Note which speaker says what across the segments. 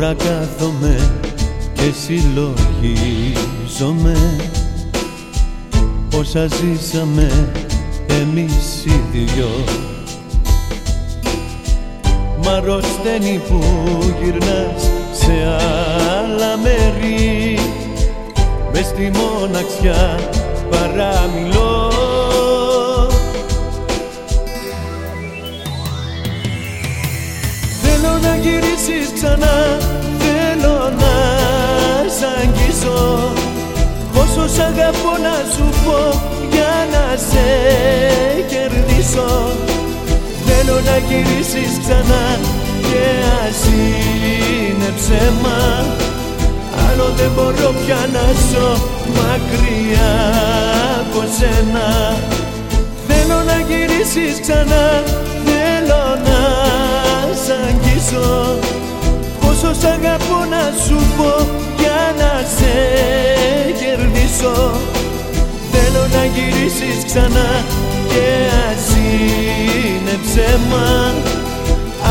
Speaker 1: Τώρα κάθομαι και συλλογίζομαι. Όσα ζήσαμε εμείς οι δυο. Μ' αρρωσταίνει που γυρνάς σε άλλα μέρη Μες στη μοναξιά παραμιλώ ξανά Θέλω να σ' αγγίσω Πόσο σ' αγαπώ να σου πω Για να σε κερδίσω. Θέλω να γυρίσεις ξανά Και ας είναι ψέμα. Άλλο δεν μπορώ πια να ζω Μακριά από σένα. Θέλω να γυρίσεις ξανά Θέλω να σ' αγγίσω Πόσο σ' αγαπώ να σου πω Για να σε κερδίσω. Θέλω να γυρίσεις ξανά Και ας είναι ψέμα.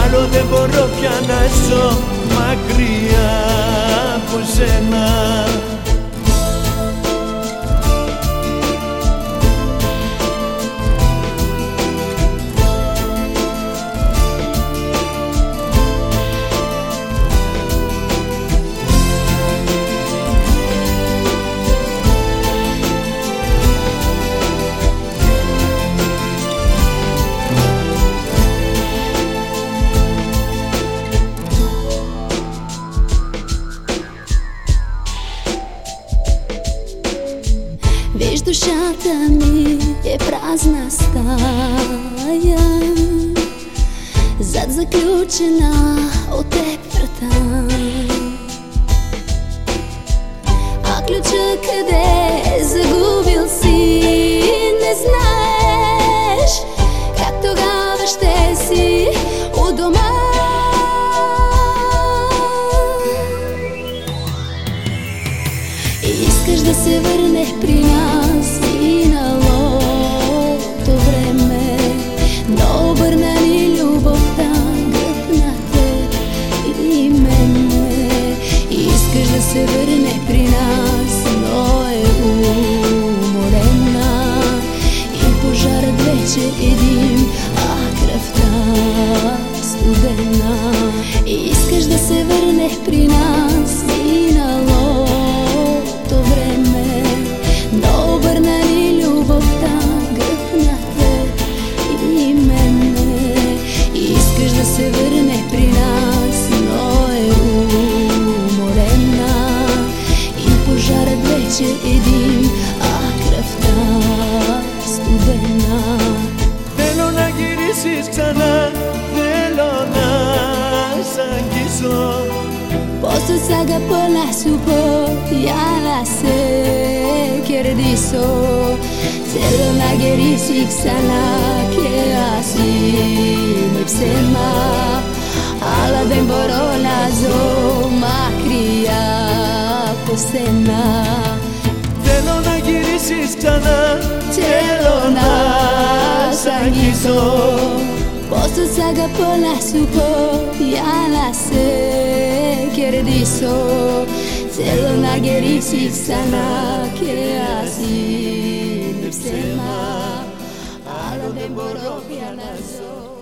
Speaker 1: Άλλο δεν μπορώ πια να ζω Μακριά από σένα
Speaker 2: Виж душата ми е празна стая. Зад заключена от теб врата искаш да се върнеш при нас и на άκρα στουδένα
Speaker 1: Θέλω να γυρίσεις ξανά, θέλω να σ' αγγίσω
Speaker 2: Πόσο σ' αγαπώ να σου πω για να σε κερδίσω. Θέλω να γυρίσεις ξανά και ας είναι ψέμα Αλλά δεν μπορώ να ζω μακριά από σένα
Speaker 1: ξανά
Speaker 2: Θέλω να σ' αγγίσω Πόσο σ' αγαπώ να σου πω για να σε κερδίσω. Θέλω να γυρίσεις ξανά και ας είναι ψέμα Αλλά δεν μπορώ πια να ζω